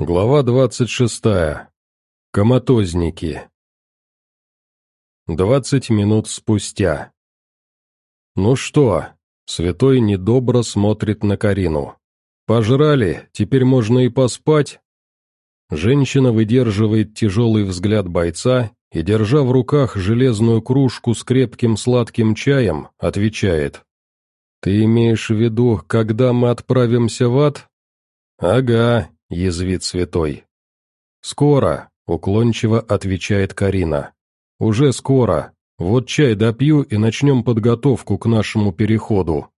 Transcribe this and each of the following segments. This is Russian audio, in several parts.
Глава двадцать шестая. Коматозники. Двадцать минут спустя. «Ну что?» — святой недобро смотрит на Карину. «Пожрали, теперь можно и поспать?» Женщина выдерживает тяжелый взгляд бойца и, держа в руках железную кружку с крепким сладким чаем, отвечает. «Ты имеешь в виду, когда мы отправимся в ад?» «Ага, — язвит святой. «Скоро», — уклончиво отвечает Карина. «Уже скоро. Вот чай допью и начнем подготовку к нашему переходу».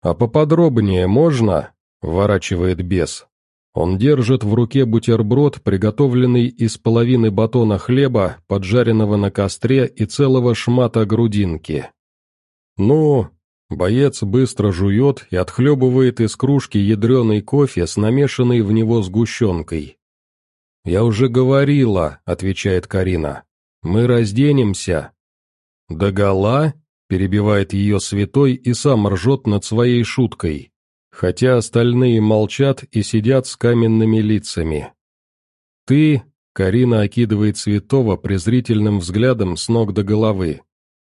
«А поподробнее можно?» — ворачивает бес. Он держит в руке бутерброд, приготовленный из половины батона хлеба, поджаренного на костре и целого шмата грудинки. «Ну, Боец быстро жует и отхлебывает из кружки ядреный кофе с намешанной в него сгущенкой. «Я уже говорила», — отвечает Карина. «Мы разденемся». «Догола?» — перебивает ее святой и сам ржет над своей шуткой, хотя остальные молчат и сидят с каменными лицами. «Ты», — Карина окидывает святого презрительным взглядом с ног до головы,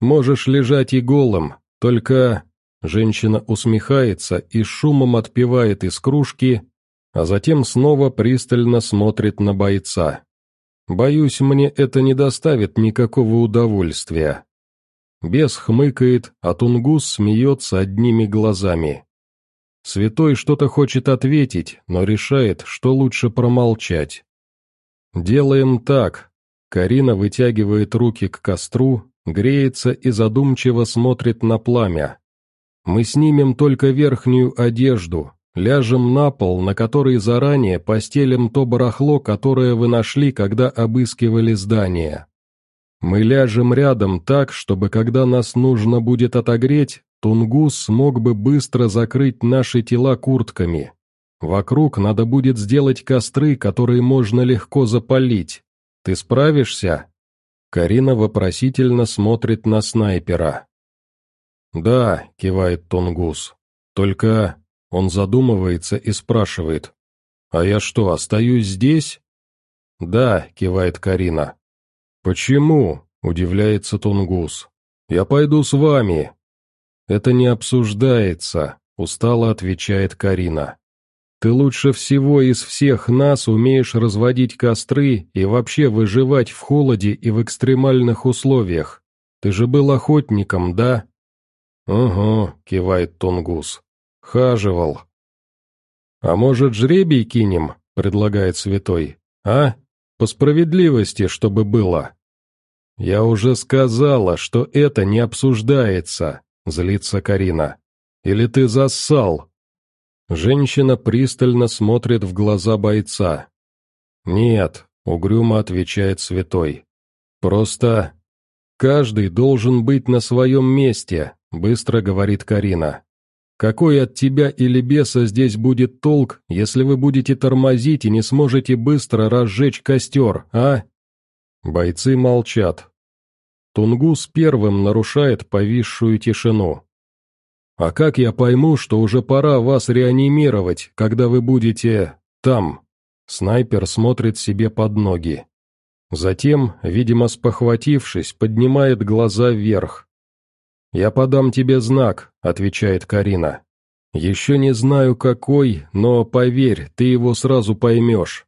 «можешь лежать и голым, только...» Женщина усмехается и шумом отпивает из кружки, а затем снова пристально смотрит на бойца. «Боюсь, мне это не доставит никакого удовольствия». Бес хмыкает, а Тунгус смеется одними глазами. Святой что-то хочет ответить, но решает, что лучше промолчать. «Делаем так». Карина вытягивает руки к костру, греется и задумчиво смотрит на пламя. Мы снимем только верхнюю одежду, ляжем на пол, на который заранее постелим то барахло, которое вы нашли, когда обыскивали здание. Мы ляжем рядом так, чтобы когда нас нужно будет отогреть, Тунгус смог бы быстро закрыть наши тела куртками. Вокруг надо будет сделать костры, которые можно легко запалить. Ты справишься?» Карина вопросительно смотрит на снайпера. «Да», — кивает Тунгус. «Только...» — он задумывается и спрашивает. «А я что, остаюсь здесь?» «Да», — кивает Карина. «Почему?» — удивляется Тунгус. «Я пойду с вами». «Это не обсуждается», — устало отвечает Карина. «Ты лучше всего из всех нас умеешь разводить костры и вообще выживать в холоде и в экстремальных условиях. Ты же был охотником, да?» «Угу», — кивает Тунгус. «Хаживал». «А может, жребий кинем?» — предлагает святой. «А? По справедливости, чтобы было». «Я уже сказала, что это не обсуждается», — злится Карина. «Или ты зассал?» Женщина пристально смотрит в глаза бойца. «Нет», — угрюмо отвечает святой. «Просто каждый должен быть на своем месте, быстро говорит Карина. «Какой от тебя или беса здесь будет толк, если вы будете тормозить и не сможете быстро разжечь костер, а?» Бойцы молчат. Тунгус первым нарушает повисшую тишину. «А как я пойму, что уже пора вас реанимировать, когда вы будете... там?» Снайпер смотрит себе под ноги. Затем, видимо спохватившись, поднимает глаза вверх. «Я подам тебе знак», — отвечает Карина. «Еще не знаю какой, но, поверь, ты его сразу поймешь.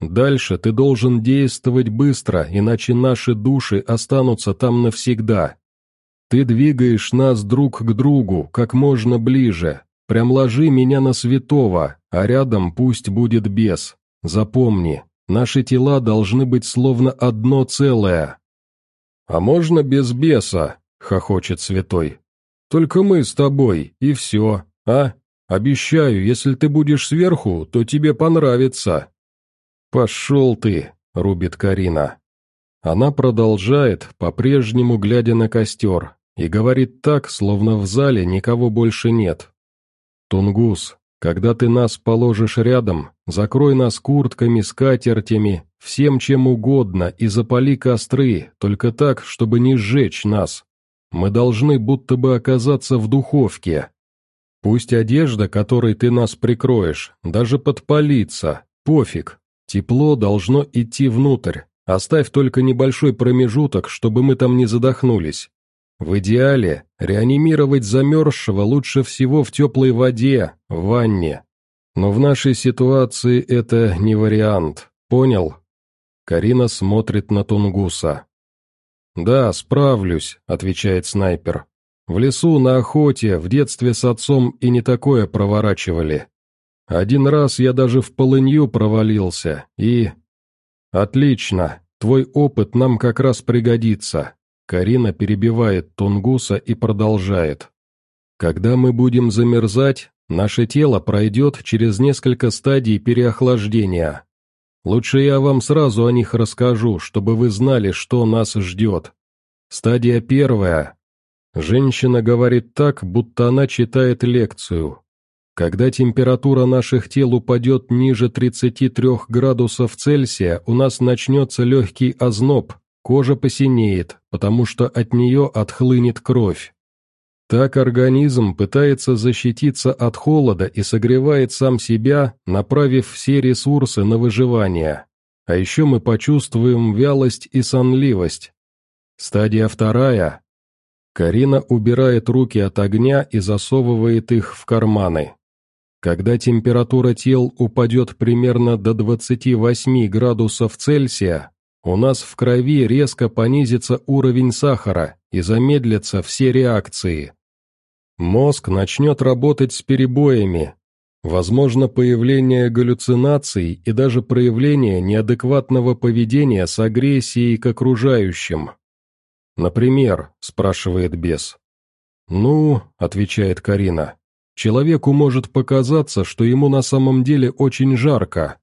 Дальше ты должен действовать быстро, иначе наши души останутся там навсегда. Ты двигаешь нас друг к другу, как можно ближе. Прям ложи меня на святого, а рядом пусть будет бес. Запомни, наши тела должны быть словно одно целое». «А можно без беса?» — хохочет святой. «Только мы с тобой, и все, а? Обещаю, если ты будешь сверху, то тебе понравится». «Пошел ты», — рубит Карина. Она продолжает, по-прежнему глядя на костер, и говорит так, словно в зале никого больше нет. «Тунгус, когда ты нас положишь рядом, закрой нас куртками, скатертями, всем чем угодно и запали костры, только так, чтобы не сжечь нас. Мы должны будто бы оказаться в духовке. Пусть одежда, которой ты нас прикроешь, даже подпалится, Пофиг, тепло должно идти внутрь, оставь только небольшой промежуток, чтобы мы там не задохнулись. В идеале, реанимировать замерзшего лучше всего в теплой воде, в ванне. Но в нашей ситуации это не вариант, понял? Карина смотрит на Тунгуса. «Да, справлюсь», — отвечает снайпер. «В лесу, на охоте, в детстве с отцом и не такое проворачивали. Один раз я даже в полынью провалился, и...» «Отлично, твой опыт нам как раз пригодится. Карина перебивает Тунгуса и продолжает. «Когда мы будем замерзать, наше тело пройдет через несколько стадий переохлаждения. Лучше я вам сразу о них расскажу, чтобы вы знали, что нас ждет. Стадия первая. Женщина говорит так, будто она читает лекцию. Когда температура наших тел упадет ниже 33 градусов Цельсия, у нас начнется легкий озноб, Кожа посинеет, потому что от нее отхлынет кровь. Так организм пытается защититься от холода и согревает сам себя, направив все ресурсы на выживание. А еще мы почувствуем вялость и сонливость. Стадия вторая. Карина убирает руки от огня и засовывает их в карманы. Когда температура тел упадет примерно до 28 градусов Цельсия, у нас в крови резко понизится уровень сахара и замедлятся все реакции. Мозг начнет работать с перебоями, возможно появление галлюцинаций и даже проявление неадекватного поведения с агрессией к окружающим. «Например?» – спрашивает бес. «Ну», – отвечает Карина, – «человеку может показаться, что ему на самом деле очень жарко,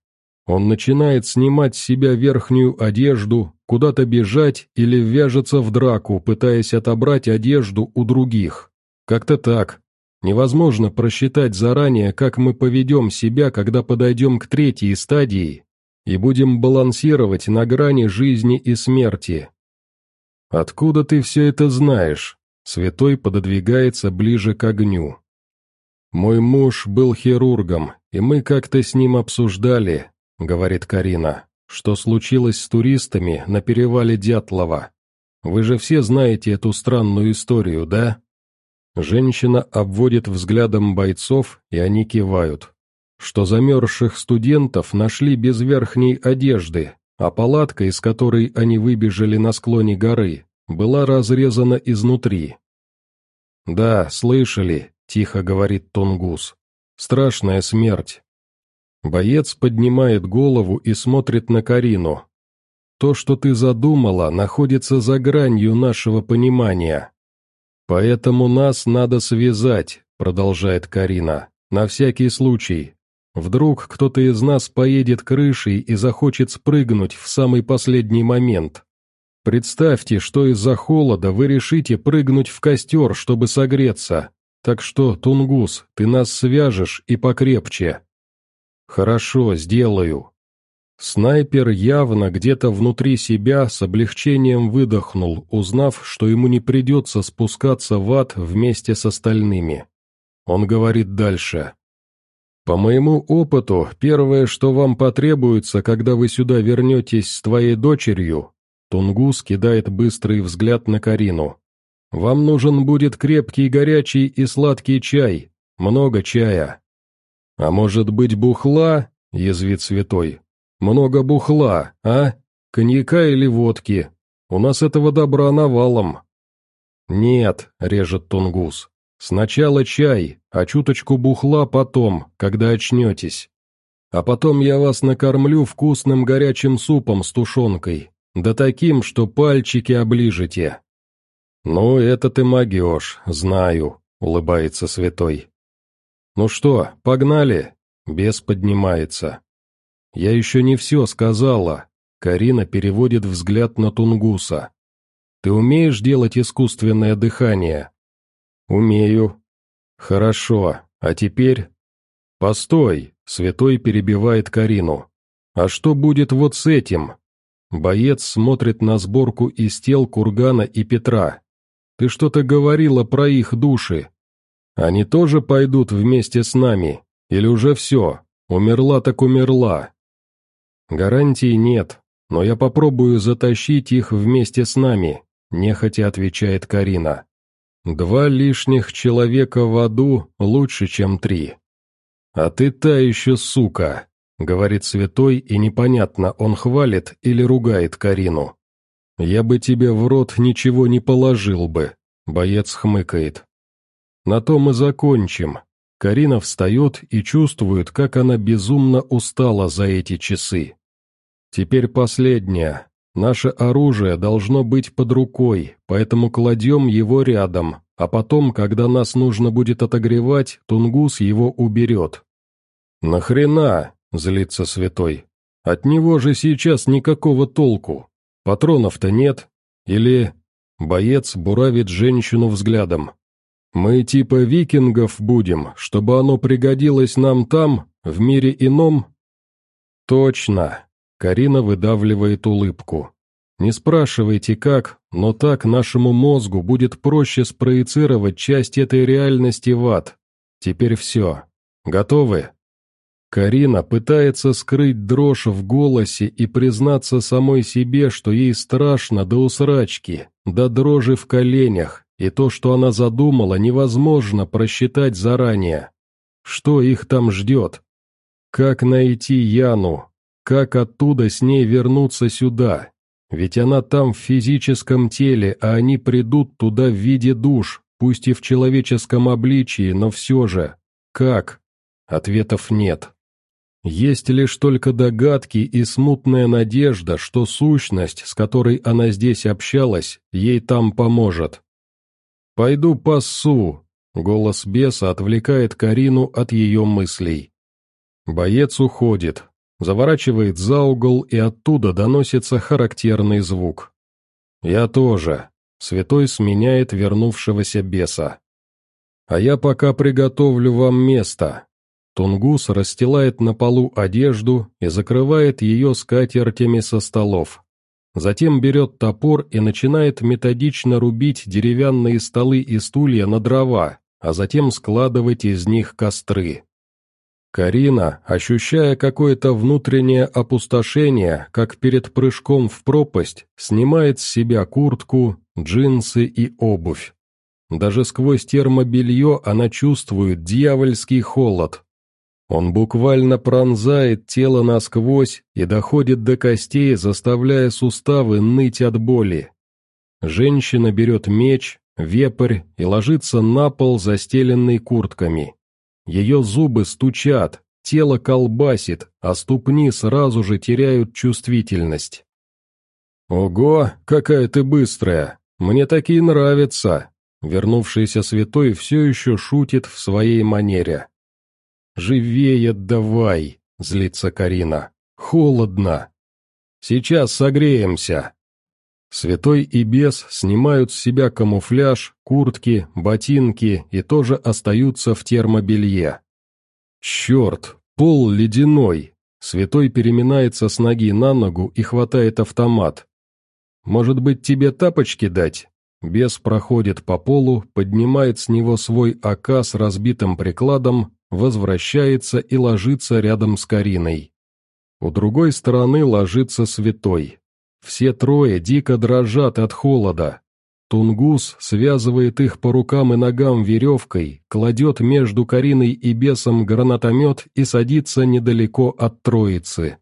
он начинает снимать с себя верхнюю одежду, куда-то бежать или вяжется в драку, пытаясь отобрать одежду у других. Как-то так. Невозможно просчитать заранее, как мы поведем себя, когда подойдем к третьей стадии и будем балансировать на грани жизни и смерти. «Откуда ты все это знаешь?» Святой пододвигается ближе к огню. «Мой муж был хирургом, и мы как-то с ним обсуждали, — говорит Карина, — что случилось с туристами на перевале Дятлова. Вы же все знаете эту странную историю, да? Женщина обводит взглядом бойцов, и они кивают. Что замерзших студентов нашли без верхней одежды, а палатка, из которой они выбежали на склоне горы, была разрезана изнутри. «Да, слышали», — тихо говорит Тунгус. «Страшная смерть, Боец поднимает голову и смотрит на Карину. «То, что ты задумала, находится за гранью нашего понимания. Поэтому нас надо связать», — продолжает Карина, — «на всякий случай. Вдруг кто-то из нас поедет крышей и захочет спрыгнуть в самый последний момент. Представьте, что из-за холода вы решите прыгнуть в костер, чтобы согреться. Так что, Тунгус, ты нас свяжешь и покрепче». «Хорошо, сделаю». Снайпер явно где-то внутри себя с облегчением выдохнул, узнав, что ему не придется спускаться в ад вместе с остальными. Он говорит дальше. «По моему опыту, первое, что вам потребуется, когда вы сюда вернетесь с твоей дочерью...» Тунгус кидает быстрый взгляд на Карину. «Вам нужен будет крепкий, горячий и сладкий чай. Много чая. «А может быть бухла?» — язвит святой. «Много бухла, а? Коньяка или водки? У нас этого добра навалом». «Нет», — режет Тунгус. «Сначала чай, а чуточку бухла потом, когда очнетесь. А потом я вас накормлю вкусным горячим супом с тушенкой, да таким, что пальчики оближете». «Ну, это ты могешь, знаю», — улыбается святой. «Ну что, погнали?» Бес поднимается. «Я еще не все сказала». Карина переводит взгляд на Тунгуса. «Ты умеешь делать искусственное дыхание?» «Умею». «Хорошо, а теперь...» «Постой!» — Святой перебивает Карину. «А что будет вот с этим?» Боец смотрит на сборку из тел Кургана и Петра. «Ты что-то говорила про их души. Они тоже пойдут вместе с нами? Или уже все? Умерла так умерла. Гарантий нет, но я попробую затащить их вместе с нами, нехотя отвечает Карина. Два лишних человека в аду лучше, чем три. А ты та еще сука, говорит святой, и непонятно, он хвалит или ругает Карину. Я бы тебе в рот ничего не положил бы, боец хмыкает. На том мы закончим. Карина встает и чувствует, как она безумно устала за эти часы. Теперь последнее. Наше оружие должно быть под рукой, поэтому кладем его рядом, а потом, когда нас нужно будет отогревать, Тунгус его уберет. «Нахрена?» — злится святой. «От него же сейчас никакого толку. Патронов-то нет. Или...» Боец буравит женщину взглядом. «Мы типа викингов будем, чтобы оно пригодилось нам там, в мире ином?» «Точно!» Карина выдавливает улыбку. «Не спрашивайте как, но так нашему мозгу будет проще спроецировать часть этой реальности в ад. Теперь все. Готовы?» Карина пытается скрыть дрожь в голосе и признаться самой себе, что ей страшно до усрачки, до дрожи в коленях, и то, что она задумала, невозможно просчитать заранее. Что их там ждет? Как найти Яну? Как оттуда с ней вернуться сюда? Ведь она там в физическом теле, а они придут туда в виде душ, пусть и в человеческом обличии, но все же. Как? Ответов нет. Есть лишь только догадки и смутная надежда, что сущность, с которой она здесь общалась, ей там поможет. «Пойду пассу», — голос беса отвлекает Карину от ее мыслей. Боец уходит, заворачивает за угол, и оттуда доносится характерный звук. «Я тоже», — святой сменяет вернувшегося беса. «А я пока приготовлю вам место». Тунгус расстилает на полу одежду и закрывает ее скатертями со столов. Затем берет топор и начинает методично рубить деревянные столы и стулья на дрова, а затем складывать из них костры. Карина, ощущая какое-то внутреннее опустошение, как перед прыжком в пропасть, снимает с себя куртку, джинсы и обувь. Даже сквозь термобелье она чувствует дьявольский холод. Он буквально пронзает тело насквозь и доходит до костей, заставляя суставы ныть от боли. Женщина берет меч, вепрь и ложится на пол, застеленный куртками. Ее зубы стучат, тело колбасит, а ступни сразу же теряют чувствительность. «Ого, какая ты быстрая! Мне такие нравятся!» Вернувшийся святой все еще шутит в своей манере. «Живее давай!» — злится Карина. «Холодно!» «Сейчас согреемся!» Святой и бес снимают с себя камуфляж, куртки, ботинки и тоже остаются в термобелье. «Черт, пол ледяной!» Святой переминается с ноги на ногу и хватает автомат. «Может быть, тебе тапочки дать?» Бес проходит по полу, поднимает с него свой АК с разбитым прикладом, возвращается и ложится рядом с Кариной. У другой стороны ложится святой. Все трое дико дрожат от холода. Тунгус связывает их по рукам и ногам веревкой, кладет между Кариной и бесом гранатомет и садится недалеко от троицы.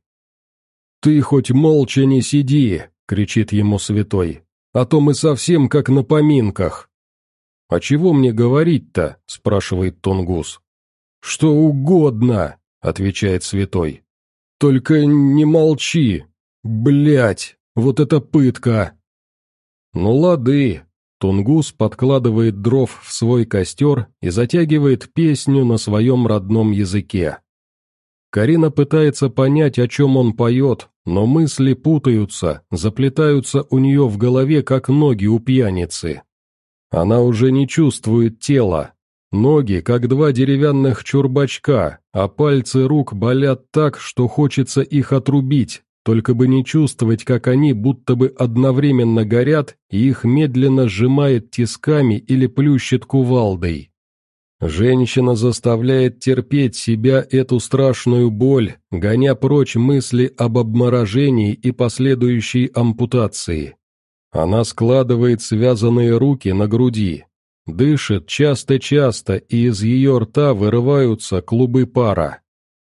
«Ты хоть молча не сиди!» — кричит ему святой. «А то мы совсем как на поминках!» «А чего мне говорить-то?» — спрашивает Тунгус. «Что угодно!» — отвечает святой. «Только не молчи! Блять!» Вот это пытка!» «Ну лады!» Тунгус подкладывает дров в свой костер и затягивает песню на своем родном языке. Карина пытается понять, о чем он поет, но мысли путаются, заплетаются у нее в голове, как ноги у пьяницы. Она уже не чувствует тела. Ноги, как два деревянных чурбачка, а пальцы рук болят так, что хочется их отрубить, только бы не чувствовать, как они будто бы одновременно горят и их медленно сжимает тисками или плющит кувалдой. Женщина заставляет терпеть себя эту страшную боль, гоня прочь мысли об обморожении и последующей ампутации. Она складывает связанные руки на груди, дышит часто-часто, и из ее рта вырываются клубы пара.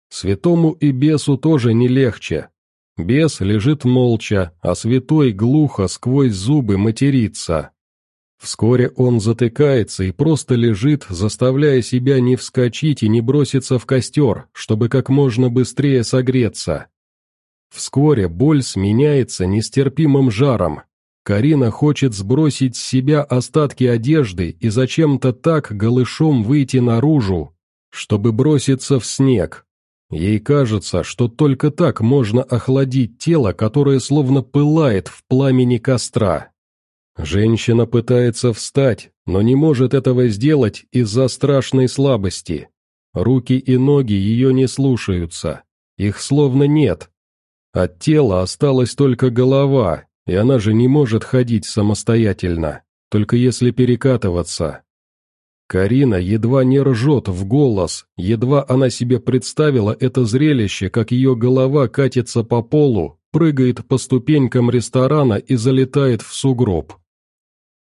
Святому и бесу тоже не легче. Бес лежит молча, а святой глухо сквозь зубы матерится. Вскоре он затыкается и просто лежит, заставляя себя не вскочить и не броситься в костер, чтобы как можно быстрее согреться. Вскоре боль сменяется нестерпимым жаром. Карина хочет сбросить с себя остатки одежды и зачем-то так голышом выйти наружу, чтобы броситься в снег. Ей кажется, что только так можно охладить тело, которое словно пылает в пламени костра. Женщина пытается встать, но не может этого сделать из-за страшной слабости. Руки и ноги ее не слушаются, их словно нет. От тела осталась только голова, и она же не может ходить самостоятельно, только если перекатываться. Карина едва не ржет в голос, едва она себе представила это зрелище, как ее голова катится по полу, прыгает по ступенькам ресторана и залетает в сугроб.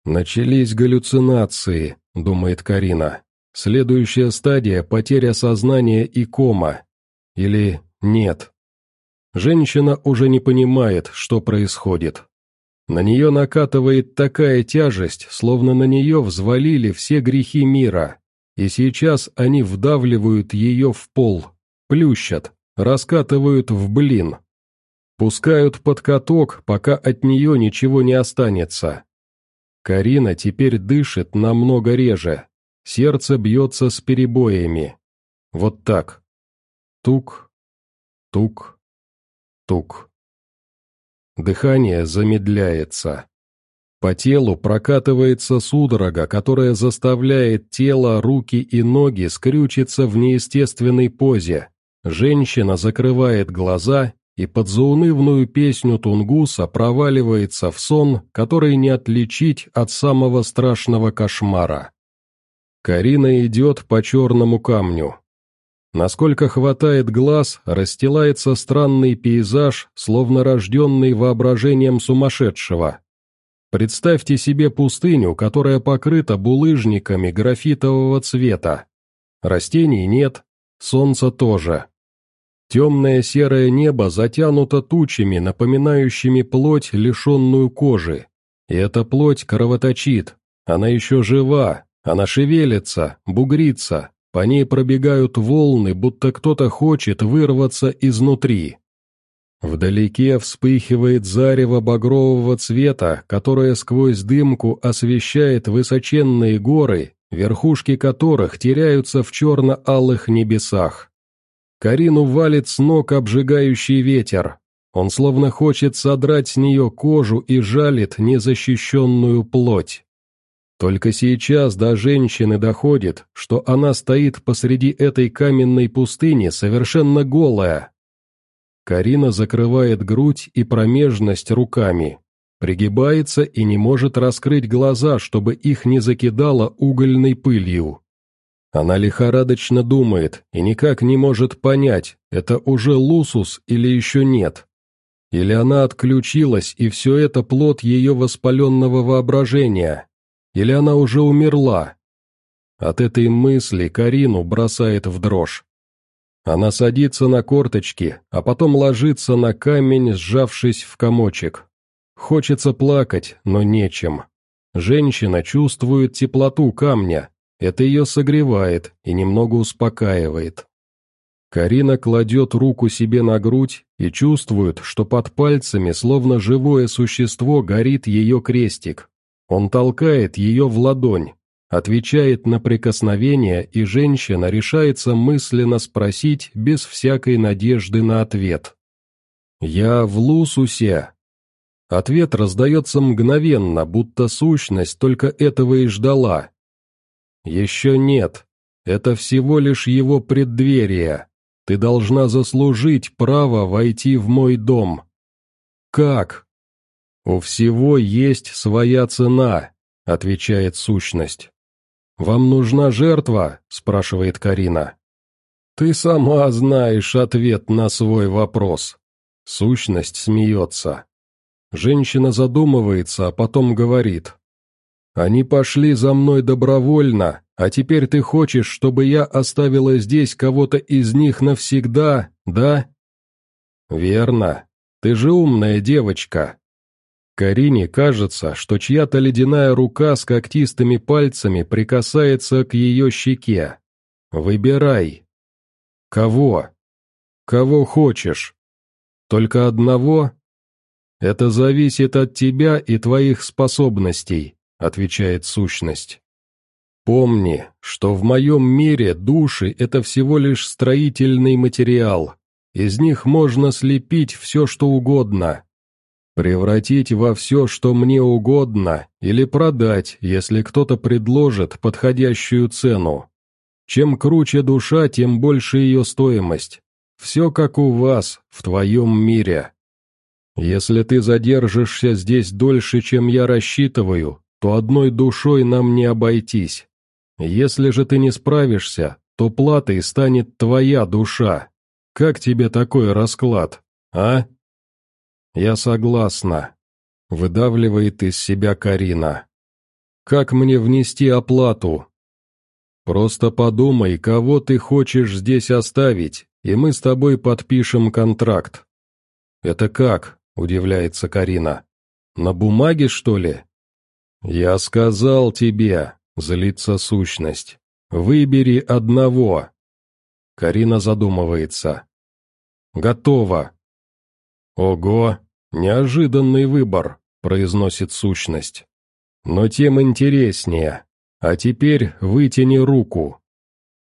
«Начались галлюцинации», — думает Карина. «Следующая стадия — потеря сознания и кома. Или нет?» Женщина уже не понимает, что происходит. На нее накатывает такая тяжесть, словно на нее взвалили все грехи мира, и сейчас они вдавливают ее в пол, плющат, раскатывают в блин. Пускают под каток, пока от нее ничего не останется. Карина теперь дышит намного реже. Сердце бьется с перебоями. Вот так. Тук, тук, тук. Дыхание замедляется. По телу прокатывается судорога, которая заставляет тело, руки и ноги скрючиться в неестественной позе. Женщина закрывает глаза и под заунывную песню Тунгуса проваливается в сон, который не отличить от самого страшного кошмара. Карина идет по черному камню. Насколько хватает глаз, расстилается странный пейзаж, словно рожденный воображением сумасшедшего. Представьте себе пустыню, которая покрыта булыжниками графитового цвета. Растений нет, солнца тоже. Темное серое небо затянуто тучами, напоминающими плоть, лишенную кожи. И эта плоть кровоточит, она еще жива, она шевелится, бугрится, по ней пробегают волны, будто кто-то хочет вырваться изнутри. Вдалеке вспыхивает зарево багрового цвета, которое сквозь дымку освещает высоченные горы, верхушки которых теряются в черно-алых небесах. Карину валит с ног обжигающий ветер. Он словно хочет содрать с нее кожу и жалит незащищенную плоть. Только сейчас до женщины доходит, что она стоит посреди этой каменной пустыни совершенно голая. Карина закрывает грудь и промежность руками, пригибается и не может раскрыть глаза, чтобы их не закидало угольной пылью. Она лихорадочно думает и никак не может понять, это уже лусус или еще нет. Или она отключилась, и все это плод ее воспаленного воображения. Или она уже умерла. От этой мысли Карину бросает в дрожь. Она садится на корточки, а потом ложится на камень, сжавшись в комочек. Хочется плакать, но нечем. Женщина чувствует теплоту камня, это ее согревает и немного успокаивает. Карина кладет руку себе на грудь и чувствует, что под пальцами, словно живое существо, горит ее крестик. Он толкает ее в ладонь, отвечает на прикосновение, и женщина решается мысленно спросить без всякой надежды на ответ. «Я в Лусусе». Ответ раздается мгновенно, будто сущность только этого и ждала, «Еще нет. Это всего лишь его преддверие. Ты должна заслужить право войти в мой дом». «Как?» «У всего есть своя цена», — отвечает сущность. «Вам нужна жертва?» – спрашивает Карина. «Ты сама знаешь ответ на свой вопрос». Сущность смеется. Женщина задумывается, а потом говорит. «Они пошли за мной добровольно, а теперь ты хочешь, чтобы я оставила здесь кого-то из них навсегда, да?» «Верно. Ты же умная девочка». Карине кажется, что чья-то ледяная рука с когтистыми пальцами прикасается к ее щеке. «Выбирай». «Кого?» «Кого хочешь?» «Только одного?» «Это зависит от тебя и твоих способностей», — отвечает сущность. «Помни, что в моем мире души — это всего лишь строительный материал. Из них можно слепить все, что угодно. Превратить во все, что мне угодно, или продать, если кто-то предложит подходящую цену. Чем круче душа, тем больше ее стоимость. Все как у вас, в твоем мире». Если ты задержишься здесь дольше, чем я рассчитываю, то одной душой нам не обойтись. Если же ты не справишься, то платой станет твоя душа. Как тебе такой расклад, а? Я согласна. Выдавливает из себя Карина. Как мне внести оплату? Просто подумай, кого ты хочешь здесь оставить, и мы с тобой подпишем контракт. Это как? удивляется Карина. «На бумаге, что ли?» «Я сказал тебе», — злится сущность. «Выбери одного». Карина задумывается. «Готово». «Ого, неожиданный выбор», — произносит сущность. «Но тем интереснее. А теперь вытяни руку».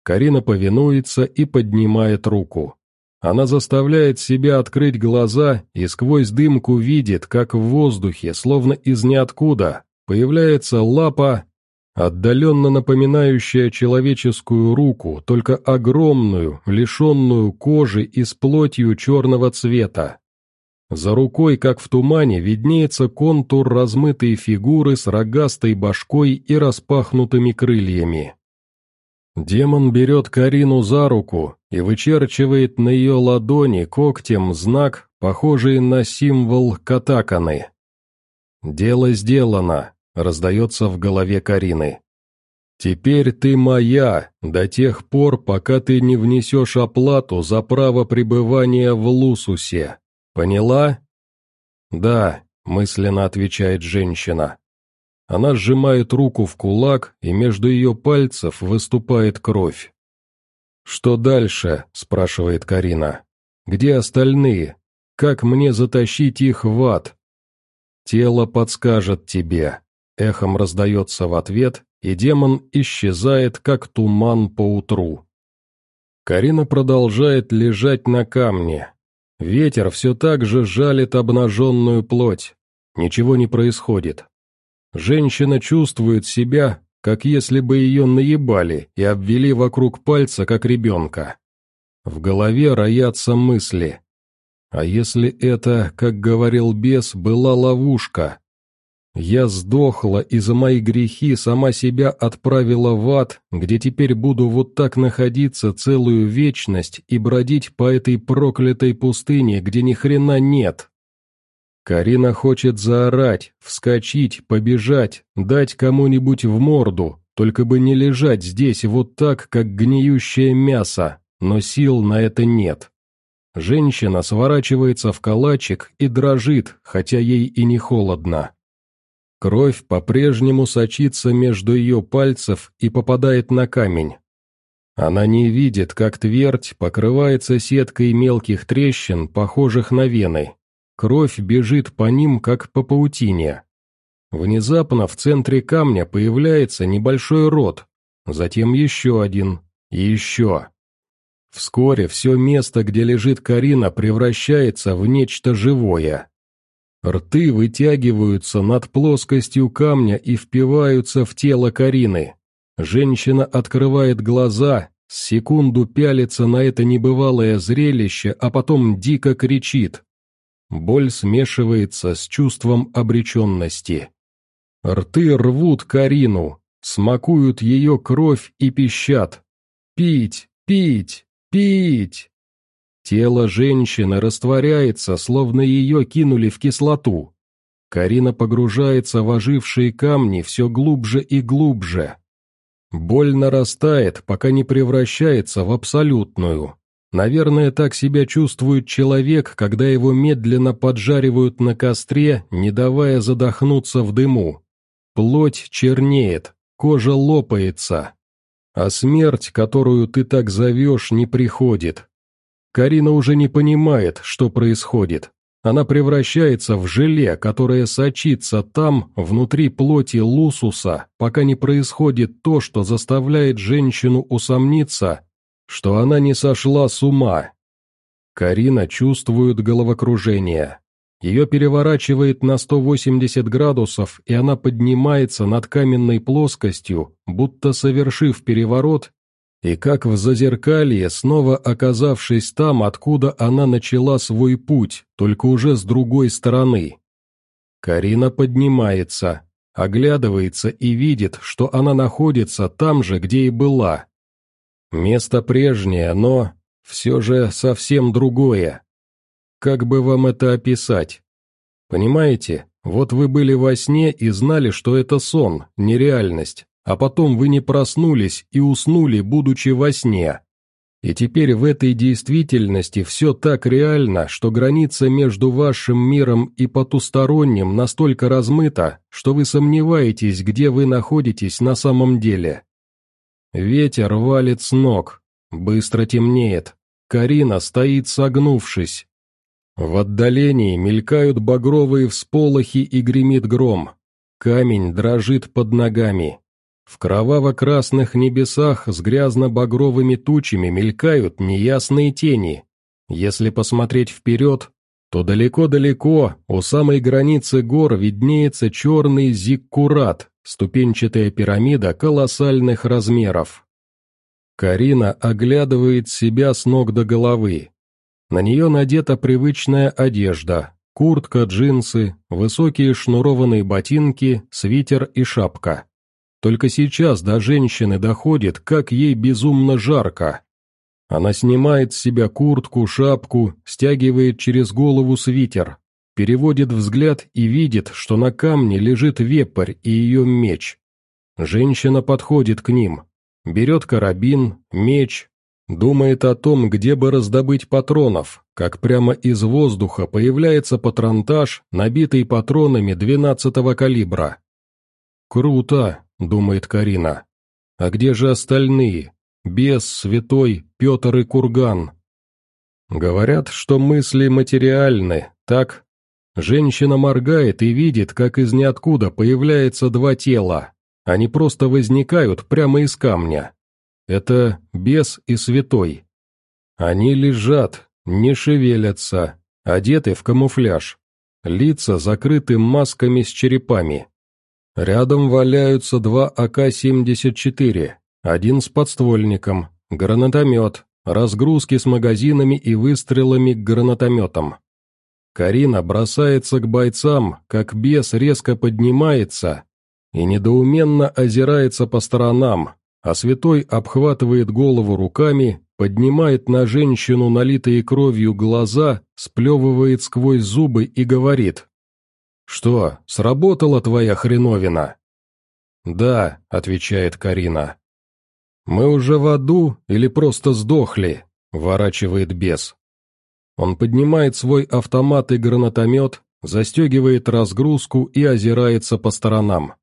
Карина повинуется и поднимает руку. Она заставляет себя открыть глаза и сквозь дымку видит, как в воздухе, словно из ниоткуда, появляется лапа, отдаленно напоминающая человеческую руку, только огромную, лишенную кожи и с плотью черного цвета. За рукой, как в тумане, виднеется контур размытой фигуры с рогастой башкой и распахнутыми крыльями. Демон берет Карину за руку и вычерчивает на ее ладони когтем знак, похожий на символ катаканы. «Дело сделано», — раздается в голове Карины. «Теперь ты моя, до тех пор, пока ты не внесешь оплату за право пребывания в Лусусе. Поняла?» «Да», — мысленно отвечает женщина. Она сжимает руку в кулак, и между ее пальцев выступает кровь. «Что дальше?» – спрашивает Карина. «Где остальные? Как мне затащить их в ад?» «Тело подскажет тебе», – эхом раздается в ответ, и демон исчезает, как туман по утру. Карина продолжает лежать на камне. Ветер все так же жалит обнаженную плоть. Ничего не происходит. Женщина чувствует себя, как если бы ее наебали и обвели вокруг пальца, как ребенка. В голове роятся мысли. А если это, как говорил бес, была ловушка? Я сдохла и за мои грехи сама себя отправила в ад, где теперь буду вот так находиться целую вечность и бродить по этой проклятой пустыне, где ни хрена нет. Карина хочет заорать, вскочить, побежать, дать кому-нибудь в морду, только бы не лежать здесь вот так, как гниющее мясо, но сил на это нет. Женщина сворачивается в калачик и дрожит, хотя ей и не холодно. Кровь по-прежнему сочится между ее пальцев и попадает на камень. Она не видит, как твердь покрывается сеткой мелких трещин, похожих на вены, Кровь бежит по ним, как по паутине. Внезапно в центре камня появляется небольшой рот, затем еще один, и еще. Вскоре все место, где лежит Карина, превращается в нечто живое. Рты вытягиваются над плоскостью камня и впиваются в тело Карины. Женщина открывает глаза, секунду пялится на это небывалое зрелище, а потом дико кричит. Боль смешивается с чувством обреченности. Рты рвут Карину, смакуют ее кровь и пищат. «Пить! Пить! Пить!» Тело женщины растворяется, словно ее кинули в кислоту. Карина погружается в ожившие камни все глубже и глубже. Боль нарастает, пока не превращается в абсолютную. Наверное, так себя чувствует человек, когда его медленно поджаривают на костре, не давая задохнуться в дыму. Плоть чернеет, кожа лопается. А смерть, которую ты так зовешь, не приходит. Карина уже не понимает, что происходит. Она превращается в желе, которое сочится там, внутри плоти Лусуса, пока не происходит то, что заставляет женщину усомниться, что она не сошла с ума. Карина чувствует головокружение. Ее переворачивает на 180 градусов, и она поднимается над каменной плоскостью, будто совершив переворот, и как в зазеркалье, снова оказавшись там, откуда она начала свой путь, только уже с другой стороны. Карина поднимается, оглядывается и видит, что она находится там же, где и была, Место прежнее, но все же совсем другое. Как бы вам это описать? Понимаете, вот вы были во сне и знали, что это сон, нереальность, а потом вы не проснулись и уснули, будучи во сне. И теперь в этой действительности все так реально, что граница между вашим миром и потусторонним настолько размыта, что вы сомневаетесь, где вы находитесь на самом деле. Ветер валит с ног. Быстро темнеет. Карина стоит согнувшись. В отдалении мелькают багровые всполохи и гремит гром. Камень дрожит под ногами. В кроваво-красных небесах с грязно-багровыми тучами мелькают неясные тени. Если посмотреть вперед, то далеко-далеко, у самой границы гор виднеется черный зиккурат, Ступенчатая пирамида колоссальных размеров. Карина оглядывает себя с ног до головы. На нее надета привычная одежда, куртка, джинсы, высокие шнурованные ботинки, свитер и шапка. Только сейчас до женщины доходит, как ей безумно жарко. Она снимает с себя куртку, шапку, стягивает через голову свитер, переводит взгляд и видит, что на камне лежит вепрь и ее меч. Женщина подходит к ним, берет карабин, меч, думает о том, где бы раздобыть патронов, как прямо из воздуха появляется патронтаж, набитый патронами 12-го калибра. «Круто», — думает Карина. «А где же остальные? Бес, Святой, Петр и Курган?» Говорят, что мысли материальны, так? Женщина моргает и видит, как из ниоткуда появляется два тела. Они просто возникают прямо из камня. Это бес и святой. Они лежат, не шевелятся, одеты в камуфляж. Лица закрыты масками с черепами. Рядом валяются два АК-74, один с подствольником, гранатомет, разгрузки с магазинами и выстрелами к гранатометам. Карина бросается к бойцам, как бес резко поднимается и недоуменно озирается по сторонам, а святой обхватывает голову руками, поднимает на женщину налитые кровью глаза, сплевывает сквозь зубы и говорит. «Что, сработала твоя хреновина?» «Да», — отвечает Карина. «Мы уже в аду или просто сдохли?» — ворачивает бес. Он поднимает свой автомат и гранатомет, застегивает разгрузку и озирается по сторонам.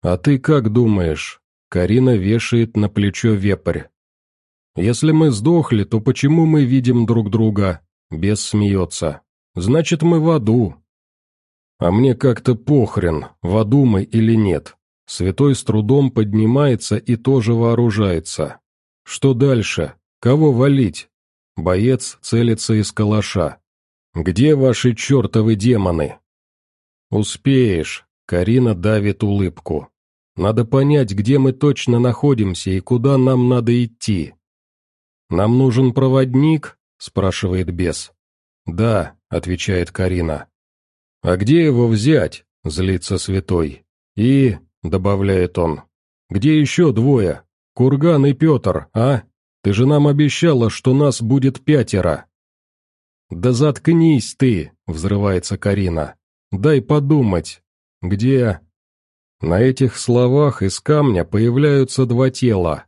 «А ты как думаешь?» Карина вешает на плечо вепрь. «Если мы сдохли, то почему мы видим друг друга?» Бес смеется. «Значит, мы в аду». «А мне как-то похрен, в или нет». Святой с трудом поднимается и тоже вооружается. «Что дальше? Кого валить?» Боец целится из калаша. «Где ваши чертовы демоны?» «Успеешь», — Карина давит улыбку. «Надо понять, где мы точно находимся и куда нам надо идти». «Нам нужен проводник?» — спрашивает бес. «Да», — отвечает Карина. «А где его взять?» — злится святой. «И», — добавляет он, Где еще двое? Курган и Петр, а? Ты же нам обещала, что нас будет пятеро». «Да заткнись ты!» — взрывается Карина. «Дай подумать. Где...» На этих словах из камня появляются два тела.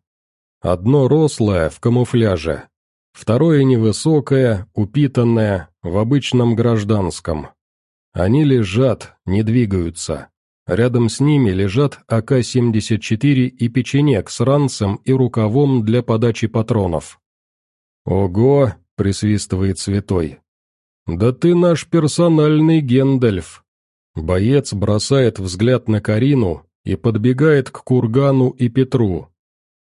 Одно рослое, в камуфляже, второе невысокое, упитанное, в обычном гражданском. Они лежат, не двигаются. Рядом с ними лежат АК-74 и печенек с ранцем и рукавом для подачи патронов. «Ого!» — присвистывает Святой. «Да ты наш персональный Гендальф!» Боец бросает взгляд на Карину и подбегает к Кургану и Петру.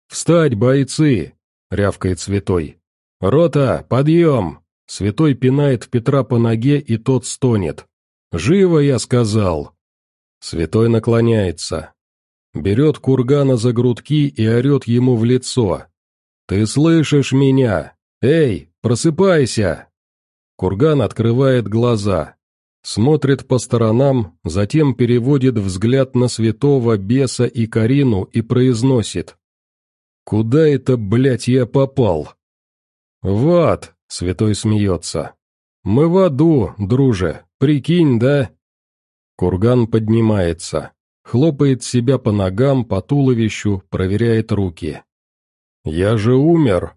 «Встать, бойцы!» — рявкает Святой. «Рота, подъем!» Святой пинает Петра по ноге, и тот стонет. «Живо, я сказал!» Святой наклоняется. Берет Кургана за грудки и орет ему в лицо. «Ты слышишь меня? Эй, просыпайся!» Курган открывает глаза, смотрит по сторонам, затем переводит взгляд на святого беса и Карину и произносит. «Куда это, блядь, я попал?» «В ад!» — святой смеется. «Мы в аду, друже, прикинь, да?» Курган поднимается, хлопает себя по ногам, по туловищу, проверяет руки. «Я же умер!»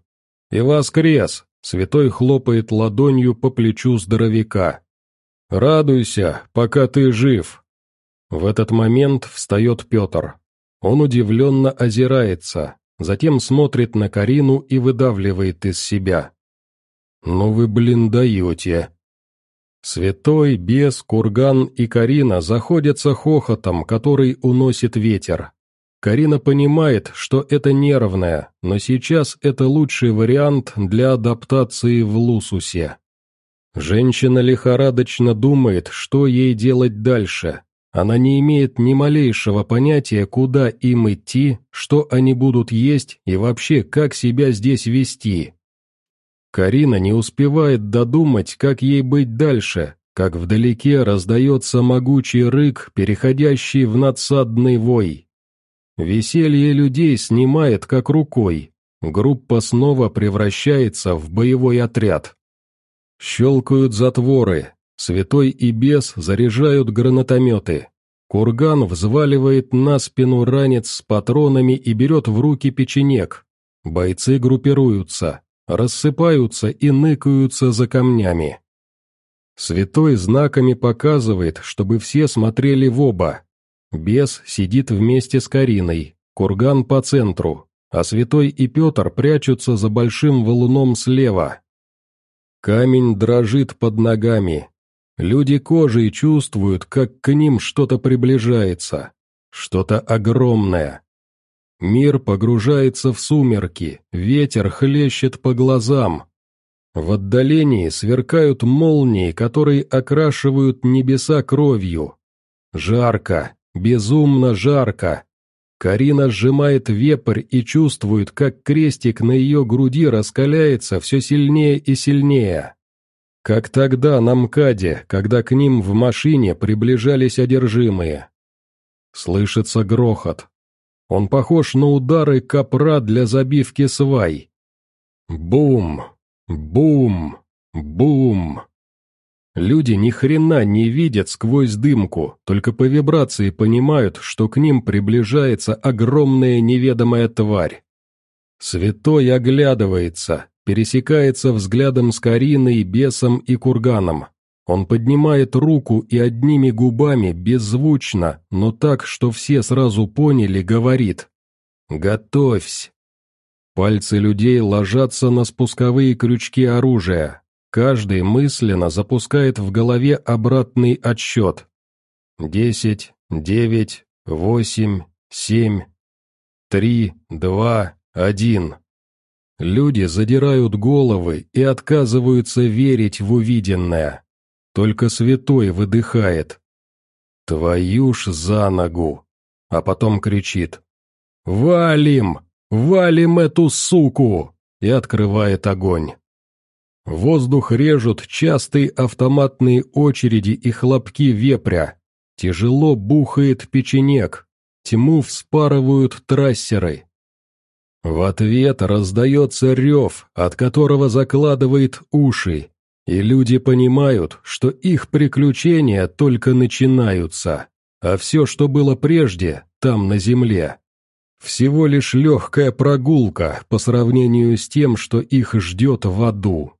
«И воскрес!» — святой хлопает ладонью по плечу здоровяка. «Радуйся, пока ты жив!» В этот момент встает Петр. Он удивленно озирается, затем смотрит на Карину и выдавливает из себя. «Ну вы, блин, даете!» Святой, бес, курган и Карина заходятся хохотом, который уносит ветер. Карина понимает, что это нервное, но сейчас это лучший вариант для адаптации в Лусусе. Женщина лихорадочно думает, что ей делать дальше. Она не имеет ни малейшего понятия, куда им идти, что они будут есть и вообще как себя здесь вести. Карина не успевает додумать, как ей быть дальше, как вдалеке раздается могучий рык, переходящий в надсадный вой. Веселье людей снимает как рукой. Группа снова превращается в боевой отряд. Щелкают затворы, святой и бес заряжают гранатометы. Курган взваливает на спину ранец с патронами и берет в руки печенек. Бойцы группируются рассыпаются и ныкаются за камнями. Святой знаками показывает, чтобы все смотрели в оба. Бес сидит вместе с Кариной, курган по центру, а Святой и Петр прячутся за большим валуном слева. Камень дрожит под ногами. Люди кожей чувствуют, как к ним что-то приближается. Что-то огромное, Мир погружается в сумерки, ветер хлещет по глазам. В отдалении сверкают молнии, которые окрашивают небеса кровью. Жарко, безумно жарко. Карина сжимает вепрь и чувствует, как крестик на ее груди раскаляется все сильнее и сильнее. Как тогда на МКАДе, когда к ним в машине приближались одержимые. Слышится грохот, он похож на удары капра для забивки свай. Бум! Бум! Бум! Люди ни хрена не видят сквозь дымку, только по вибрации понимают, что к ним приближается огромная неведомая тварь. Святой оглядывается, пересекается взглядом с Кариной, бесом и курганом. Он поднимает руку и одними губами, беззвучно, но так, что все сразу поняли, говорит «Готовься». Пальцы людей ложатся на спусковые крючки оружия. Каждый мысленно запускает в голове обратный отсчет. Десять, девять, восемь, семь, три, два, один. Люди задирают головы и отказываются верить в увиденное. Только святой выдыхает. «Твою ж за ногу!» А потом кричит. «Валим! Валим эту суку!» и открывает огонь. Воздух режут частые автоматные очереди и хлопки вепря. Тяжело бухает печенек. тьму вспарывают трассеры. В ответ раздается рев, от которого закладывает уши, и люди понимают, что их приключения только начинаются, а все, что было прежде, там на земле. Всего лишь легкая прогулка по сравнению с тем, что их ждет в аду.